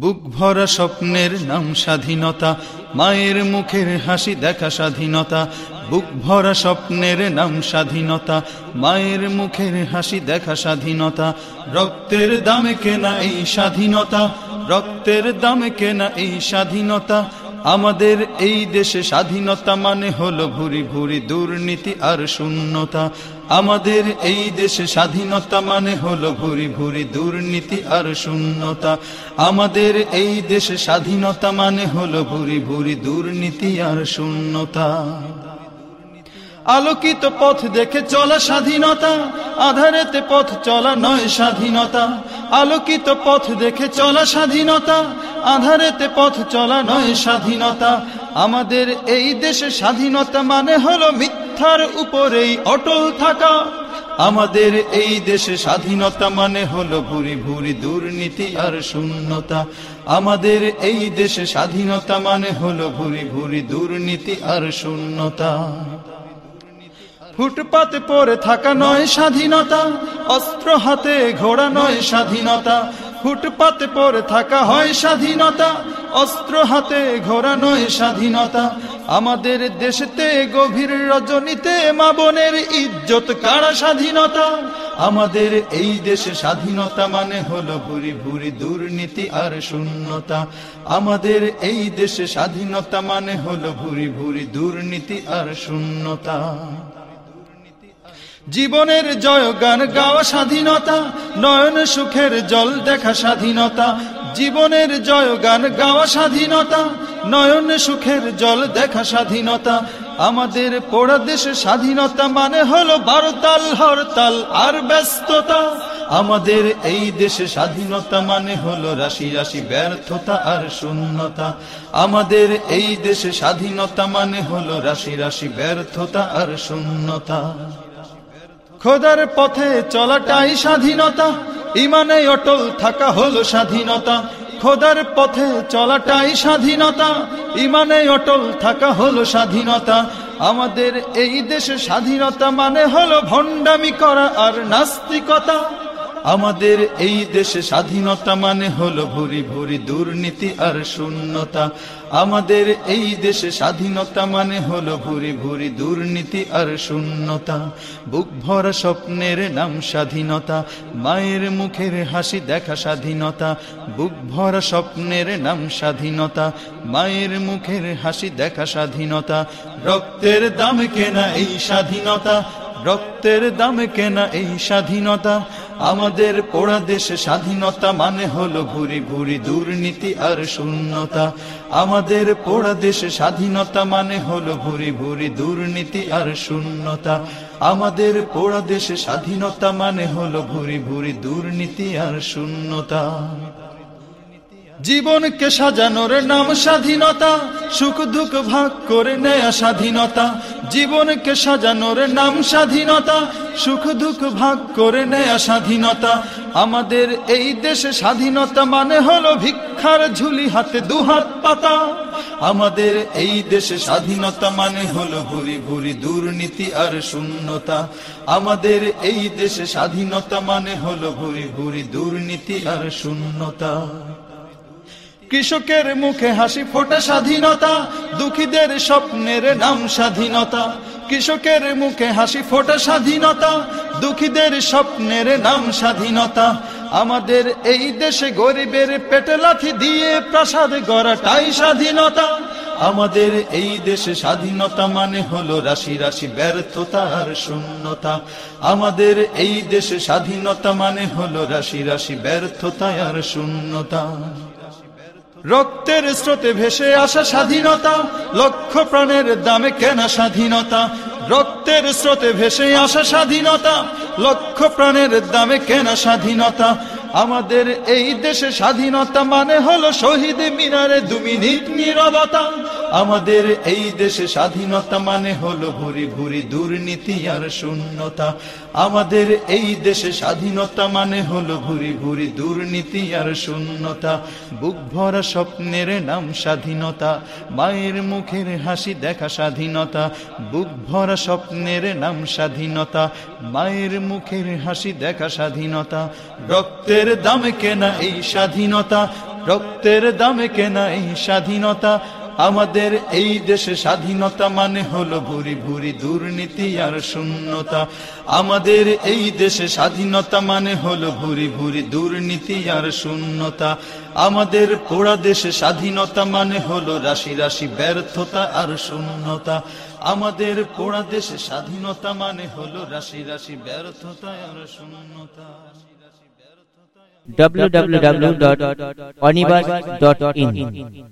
বুক ভরা স্বপ্নের নাম স্বাধীনতা, মায়ের মুখের হাসি দেখা স্বাধীনতা বুক ভরা স্বপ্নের নাম স্বাধীনতা, মায়ের মুখের হাসি দেখা স্বাধীনতা, রক্তের দামে কেনা এই স্বাধীনতা, রক্তের দামে কেনা এই স্বাধীনতা, আমাদের এই দেশে স্বাধীনতা মানে হলো ভুরি ভুরি দুর্নীতি আর শূন্যতা আমাদের এই দেশে স্বাধীনতা মানে হলো ভুরি ভুরি দুর্নীতি আর শূন্যতা। আমাদের এই দেশে স্বাধীনতা মানে হলো ভুরি ভুরি দুর্নীতি আর শূন্যতা। আলোকিত পথ দেখে চলা স্বাধীনতা, আধারেতে পথ চলা নয় স্বাধীনতা। আলোকিত পথ দেখে চলা স্বাধীনতা, আধারেতে পথ চলা নয় স্বাধীনতা। আমাদের এই দেশে স্বাধীনতা মানে হলো মিথ্যার উপরেই অটল থাকা। আমাদের এই দেশে স্বাধীনতা মানে হলো ভুরি ভুরি দুর্নীতি আর শূন্যতা। আমাদের এই দেশে স্বাধীনতা মানে হলো ভুরি ভুরি দুর্নীতি আর শূন্যতা। ফুটপাতে পরে থাকা নয় স্বাধীনতা, অস্ত্র হাতে ঘোড়া নয় স্বাধীনতা। ফুটপাতে পরে থাকা হয় স্বাধীনতা, অস্ত্র হাতে ঘোড়া নয় স্বাধীনতা। আমাদের দেশেতে গভীর রজনীতে মা বোনের ইজ্জত কারা স্বাধীনতা? আমাদের এই দেশে স্বাধীনতা মানে হলো ভুরি ভুরি দুর্নীতি আর শূন্যতা। আমাদের এই দেশে স্বাধীনতা মানে হলো ভুরি ভুরি দুর্নীতি আর শূন্যতা। জীবনের জয়গান গাওয়া স্বাধীনতা, নয়ন সুখের জল দেখা স্বাধীনতা। জীবনের জয়গান গাওয়া স্বাধীনতা, নয়ন সুখের জল দেখা স্বাধীনতা। আমাদের পোড়া দেশে স্বাধীনতা মানে হলো বারতাল, হরতাল আর ব্যস্ততা। আমাদের এই দেশে স্বাধীনতা মানে হলো রাশি রাশি ব্যর্থতা আর শূন্যতা। আমাদের এই দেশে স্বাধীনতা মানে হলো রাশি রাশি ব্যর্থতা আর শূন্যতা। খোদার পথে চলাটাই স্বাধীনতা, ইমানে অটল থাকা হলো স্বাধীনতা। খোদার পথে চলাটাই স্বাধীনতা, ইমানে অটল থাকা হলো স্বাধীনতা। আমাদের এই দেশে স্বাধীনতা মানে হলো ভণ্ডামি করা আর নাস্তিকতা। আমাদের এই দেশে স্বাধীনতা মানে হলো ভুরি ভুরি দুর্নীতি আর শূন্যতা। আমাদের এই দেশে স্বাধীনতা মানে হলো ভুরি ভুরি দুর্নীতি আর শূন্যতা। বুক ভরা স্বপ্নের নাম স্বাধীনতা, মায়ের মুখের হাসি দেখা স্বাধীনতা। বুক ভরা স্বপ্নের নাম স্বাধীনতা, মায়ের মুখের হাসি দেখা স্বাধীনতা। রক্তের দাম কেনা এই স্বাধীনতা রক্তের দামে কেনা এই স্বাধীনতা। আমাদের পোড়া দেশে স্বাধীনতা মানে হলো ভুরি ভুরি দুর্নীতি আর শূন্যতা। আমাদের পোড়া দেশে স্বাধীনতা মানে হলো ভুরি ভুরি দুর্নীতি আর শূন্যতা। আমাদের পোড়া দেশে স্বাধীনতা মানে হলো ভুরি ভুরি দুর্নীতি আর শূন্যতা। জীবনকে সাজানোর নাম স্বাধীনতা, সুখ দুঃখ ভাগ করে নেয়া স্বাধীনতা। জীবনকে সাজানোর নাম স্বাধীনতা, সুখ দুঃখ ভাগ করে নেয়া স্বাধীনতা। আমাদের এই দেশে স্বাধীনতা মানে হলো ভিক্ষার ঝুলি হাতে দুহাত পাতা। আমাদের এই দেশে স্বাধীনতা মানে হলো ভুরি ভুরি দুর্নীতি আর শূন্যতা। আমাদের এই দেশে স্বাধীনতা মানে হলো ভুরি ভুরি দুর্নীতি আর শূন্যতা। কৃষকের মুখে হাসি ফোটা স্বাধীনতা, দুঃখীদের স্বপ্নের নাম স্বাধীনতা। কৃষকের মুখে হাসি ফোটা স্বাধীনতা, দুঃখীদের স্বপ্নের নাম স্বাধীনতা। আমাদের এই দেশে গরিবের পেটে লাথি দিয়ে প্রাসাদ গড়াটাই স্বাধীনতা। আমাদের এই দেশে স্বাধীনতা মানে হলো রাশি রাশি ব্যর্থতা আর শূন্যতা। আমাদের এই দেশে স্বাধীনতা মানে হলো রাশি রাশি আর শূন্যতা। রক্তের স্রোতে ভেসে আসা স্বাধীনতা, লক্ষ প্রাণের দামে কেনা স্বাধীনতা। রক্তের স্রোতে ভেসে আসা স্বাধীনতা, লক্ষ প্রাণের দামে কেনা স্বাধীনতা। আমাদের এই দেশে স্বাধীনতা মানে হলো শহীদ মিনারে দু মিনিট নিরবতা। আমাদের এই দেশে স্বাধীনতা মানে হলো ভুরি ভুরি দুর্নীতি আর শূন্যতা। আমাদের এই দেশে স্বাধীনতা মানে হলো ভুরি ভুরি দুর্নীতি আর শূন্যতা। বুক ভরা স্বপ্নের নাম স্বাধীনতা, মায়ের মুখের হাসি দেখা স্বাধীনতা। বুক ভরা স্বপ্নের নাম স্বাধীনতা, মায়ের মুখের হাসি দেখা স্বাধীনতা। রক্তের দামে কেনা এই স্বাধীনতা, রক্তের দামে কেনা এই স্বাধীনতা। আমাদের এই দেশে স্বাধীনতা মানে হলো ভুরি ভুরি দুর্নীতি আর শূন্যতা। আমাদের এই দেশে স্বাধীনতা মানে হলো ভুরি ভুরি দুর্নীতি আর শূন্যতা। আমাদের পোড়া দেশে স্বাধীনতা মানে হলো রাশি রাশি ব্যর্থতা আর শূন্যতা। আমাদের পোড়া দেশে স্বাধীনতা মানে হলো রাশি রাশি ব্যর্থতা আর শূন্যতা। www.onibus.in